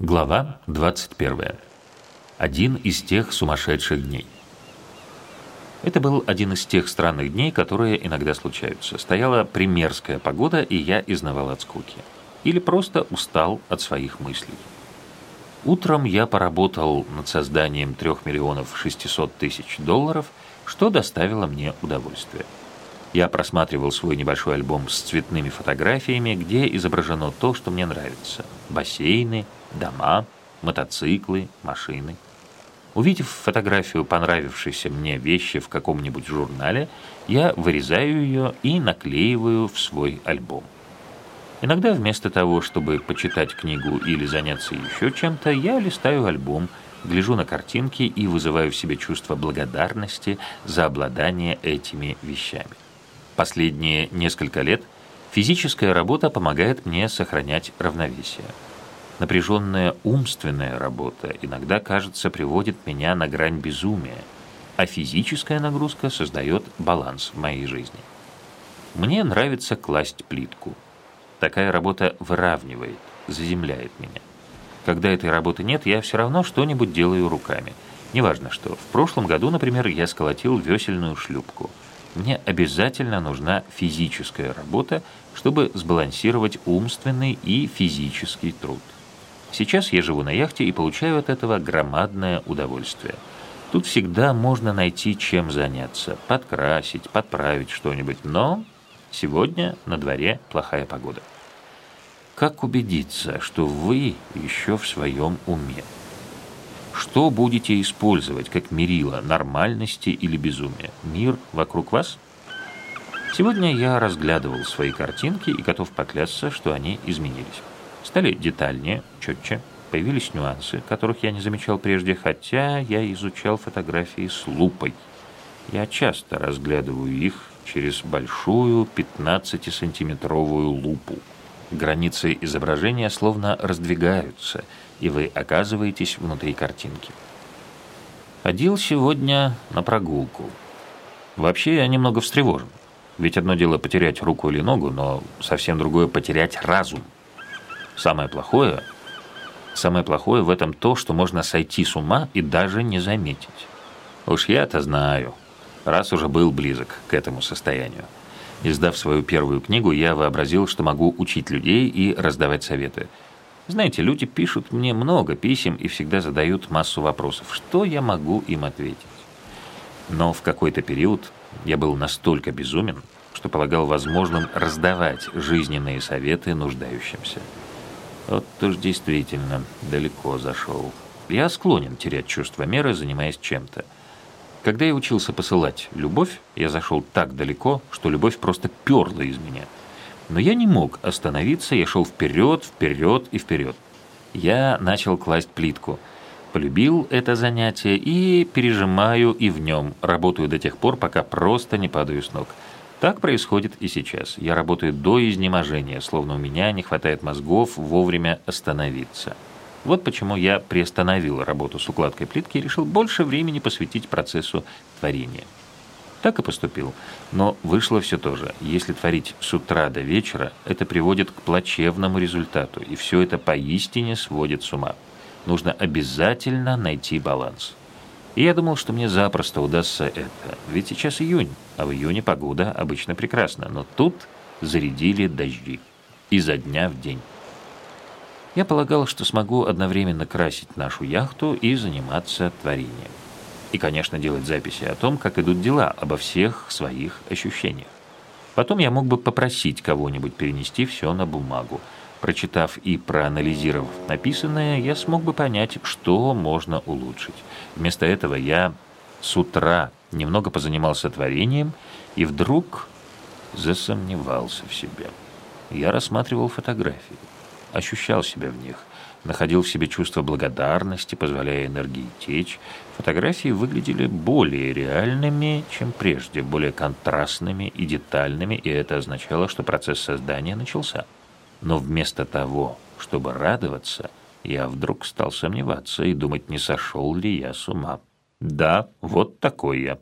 Глава 21. Один из тех сумасшедших дней. Это был один из тех странных дней, которые иногда случаются. Стояла примерская погода, и я изнавал от скуки. Или просто устал от своих мыслей. Утром я поработал над созданием 3 миллионов 600 тысяч долларов, что доставило мне удовольствие. Я просматривал свой небольшой альбом с цветными фотографиями, где изображено то, что мне нравится. Бассейны, дома, мотоциклы, машины. Увидев фотографию понравившейся мне вещи в каком-нибудь журнале, я вырезаю ее и наклеиваю в свой альбом. Иногда вместо того, чтобы почитать книгу или заняться еще чем-то, я листаю альбом, гляжу на картинки и вызываю в себе чувство благодарности за обладание этими вещами. Последние несколько лет физическая работа помогает мне сохранять равновесие. Напряженная умственная работа иногда, кажется, приводит меня на грань безумия, а физическая нагрузка создает баланс в моей жизни. Мне нравится класть плитку. Такая работа выравнивает, заземляет меня. Когда этой работы нет, я все равно что-нибудь делаю руками. Неважно что. В прошлом году, например, я сколотил весельную шлюпку – мне обязательно нужна физическая работа, чтобы сбалансировать умственный и физический труд. Сейчас я живу на яхте и получаю от этого громадное удовольствие. Тут всегда можно найти чем заняться, подкрасить, подправить что-нибудь, но сегодня на дворе плохая погода. Как убедиться, что вы еще в своем уме? Что будете использовать как мерило нормальности или безумия? Мир вокруг вас? Сегодня я разглядывал свои картинки и готов поклясться, что они изменились. Стали детальнее, четче, появились нюансы, которых я не замечал прежде, хотя я изучал фотографии с лупой. Я часто разглядываю их через большую 15-сантиметровую лупу. Границы изображения словно раздвигаются – и вы оказываетесь внутри картинки. Ходил сегодня на прогулку. Вообще я немного встревожен. Ведь одно дело потерять руку или ногу, но совсем другое потерять разум. Самое плохое, самое плохое в этом то, что можно сойти с ума и даже не заметить. Уж я-то знаю, раз уже был близок к этому состоянию. Издав свою первую книгу, я вообразил, что могу учить людей и раздавать советы – знаете, люди пишут мне много писем и всегда задают массу вопросов. Что я могу им ответить? Но в какой-то период я был настолько безумен, что полагал возможным раздавать жизненные советы нуждающимся. Вот уж действительно далеко зашел. Я склонен терять чувство меры, занимаясь чем-то. Когда я учился посылать любовь, я зашел так далеко, что любовь просто перла из меня – но я не мог остановиться, я шел вперед, вперед и вперед. Я начал класть плитку. Полюбил это занятие и пережимаю и в нем. Работаю до тех пор, пока просто не падаю с ног. Так происходит и сейчас. Я работаю до изнеможения, словно у меня не хватает мозгов вовремя остановиться. Вот почему я приостановил работу с укладкой плитки и решил больше времени посвятить процессу творения. Так и поступил. Но вышло все то же. Если творить с утра до вечера, это приводит к плачевному результату, и все это поистине сводит с ума. Нужно обязательно найти баланс. И я думал, что мне запросто удастся это. Ведь сейчас июнь, а в июне погода обычно прекрасна. Но тут зарядили дожди. Изо дня в день. Я полагал, что смогу одновременно красить нашу яхту и заниматься творением. И, конечно, делать записи о том, как идут дела, обо всех своих ощущениях. Потом я мог бы попросить кого-нибудь перенести все на бумагу. Прочитав и проанализировав написанное, я смог бы понять, что можно улучшить. Вместо этого я с утра немного позанимался творением и вдруг засомневался в себе. Я рассматривал фотографии, ощущал себя в них – находил в себе чувство благодарности, позволяя энергии течь. Фотографии выглядели более реальными, чем прежде, более контрастными и детальными, и это означало, что процесс создания начался. Но вместо того, чтобы радоваться, я вдруг стал сомневаться и думать, не сошел ли я с ума. Да, вот такой я.